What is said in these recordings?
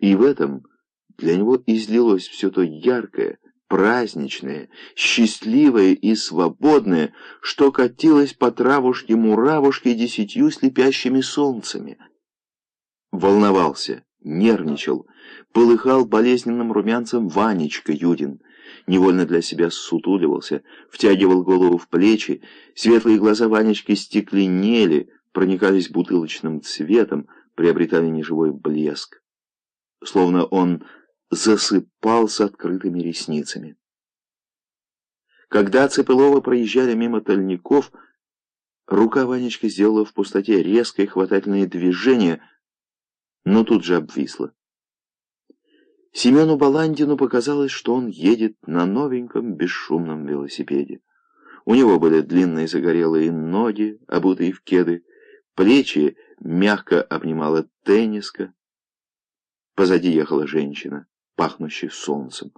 И в этом для него излилось все то яркое, праздничное, счастливое и свободное, что катилось по травушке-муравушке десятью слепящими солнцами. Волновался, нервничал, полыхал болезненным румянцем Ванечка Юдин, невольно для себя сутуливался, втягивал голову в плечи, светлые глаза Ванечки стекленели, проникались бутылочным цветом, приобретали неживой блеск. Словно он засыпал с открытыми ресницами. Когда Цепелова проезжали мимо тольников, рука Ванечки сделала в пустоте резкое хватательное движение, но тут же обвисла. Семену Баландину показалось, что он едет на новеньком бесшумном велосипеде. У него были длинные загорелые ноги, обутые в кеды, плечи мягко обнимала тенниска. Позади ехала женщина, пахнущая солнцем.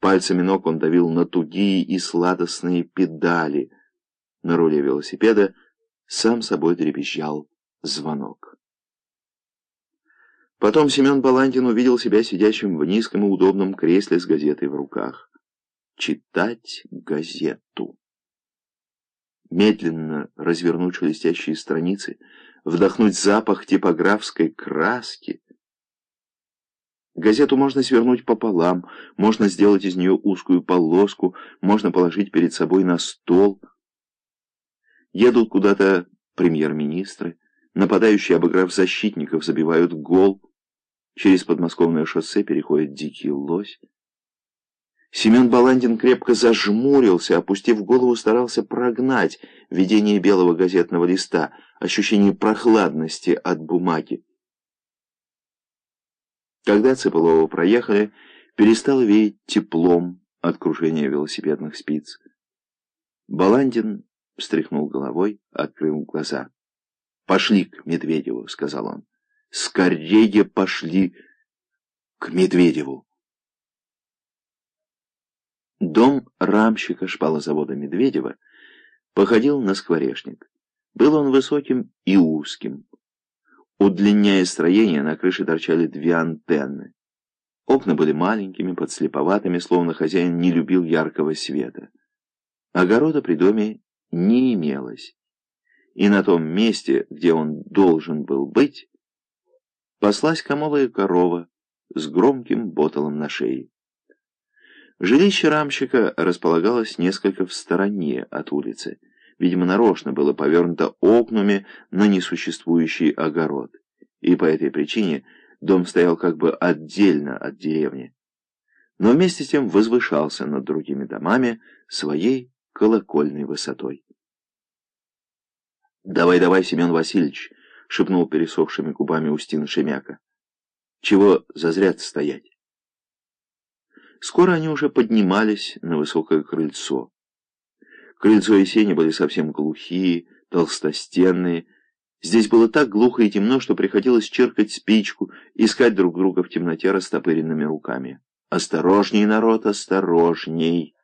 Пальцами ног он давил на тугие и сладостные педали. На руле велосипеда сам собой дребезжал звонок. Потом Семен Баландин увидел себя сидящим в низком и удобном кресле с газетой в руках. Читать газету. Медленно развернуть шелестящие страницы, вдохнуть запах типографской краски. Газету можно свернуть пополам, можно сделать из нее узкую полоску, можно положить перед собой на стол. Едут куда-то премьер-министры, нападающие, обыграв защитников, забивают гол. Через подмосковное шоссе переходит дикий лось. Семен Баландин крепко зажмурился, опустив голову, старался прогнать видение белого газетного листа, ощущение прохладности от бумаги. Когда Цыпылова проехали, перестало веять теплом от кружения велосипедных спиц. Баландин встряхнул головой, открыл глаза. «Пошли к Медведеву», — сказал он скорее пошли к Медведеву. Дом рамщика шпалозавода Медведева походил на скворечник. Был он высоким и узким. Удлиняя строение, на крыше торчали две антенны. Окна были маленькими, подслеповатыми, словно хозяин не любил яркого света. Огорода при доме не имелось. И на том месте, где он должен был быть, паслась комовая корова с громким ботолом на шее. Жилище рамщика располагалось несколько в стороне от улицы. Видимо, нарочно было повернуто окнами на несуществующий огород. И по этой причине дом стоял как бы отдельно от деревни. Но вместе с тем возвышался над другими домами своей колокольной высотой. «Давай, давай, Семен Васильевич!» — шепнул пересохшими губами Устин Шемяка. «Чего зазря стоять?» Скоро они уже поднимались на высокое крыльцо. Крыльцо и сени были совсем глухие, толстостенные. Здесь было так глухо и темно, что приходилось черкать спичку, искать друг друга в темноте растопыренными руками. «Осторожней, народ, осторожней!»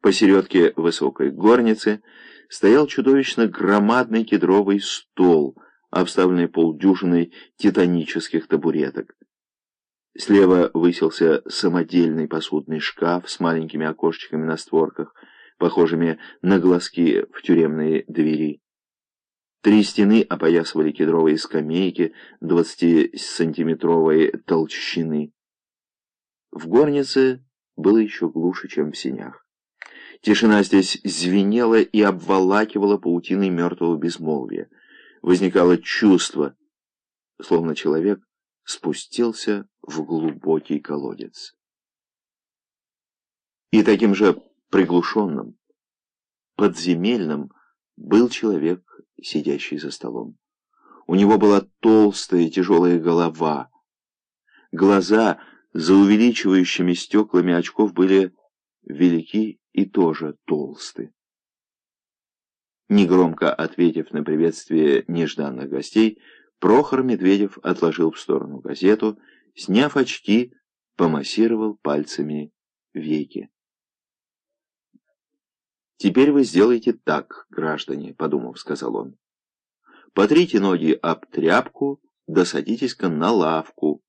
Посередке высокой горницы стоял чудовищно громадный кедровый стол, обставленный полдюжиной титанических табуреток. Слева высился самодельный посудный шкаф с маленькими окошечками на створках, похожими на глазки в тюремные двери. Три стены опоясывали кедровые скамейки 20-сантиметровой толщины. В горнице было еще глуше, чем в сенях. Тишина здесь звенела и обволакивала паутиной мертвого безмолвия. Возникало чувство, словно человек спустился в глубокий колодец. И таким же приглушенным, подземельным был человек, сидящий за столом. У него была толстая тяжелая голова. Глаза за увеличивающими стеклами очков были велики и тоже толсты. Негромко ответив на приветствие нежданных гостей, Прохор Медведев отложил в сторону газету, сняв очки, помассировал пальцами веки. «Теперь вы сделаете так, граждане», — подумав, сказал он. «Потрите ноги об тряпку да садитесь-ка на лавку,